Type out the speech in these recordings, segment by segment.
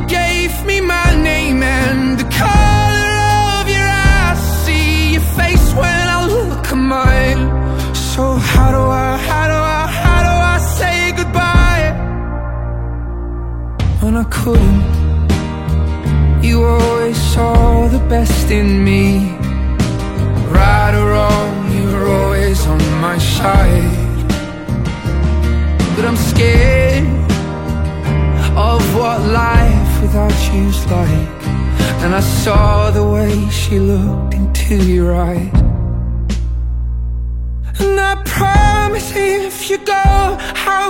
You gave me my name and the color of your eyes. See your face when I look at mine. So how do I, how do I, how do I say goodbye? When I couldn't, you always saw the best in me. Right or wrong, you're always on my side. But I'm scared of what life without you's like. And I saw the way she looked into your eyes. And I promise if you go, I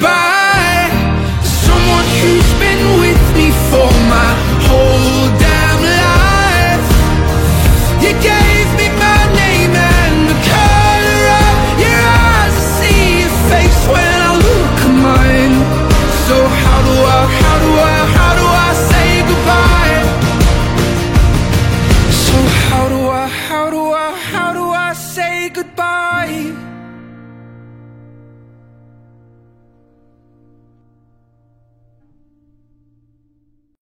say goodbye.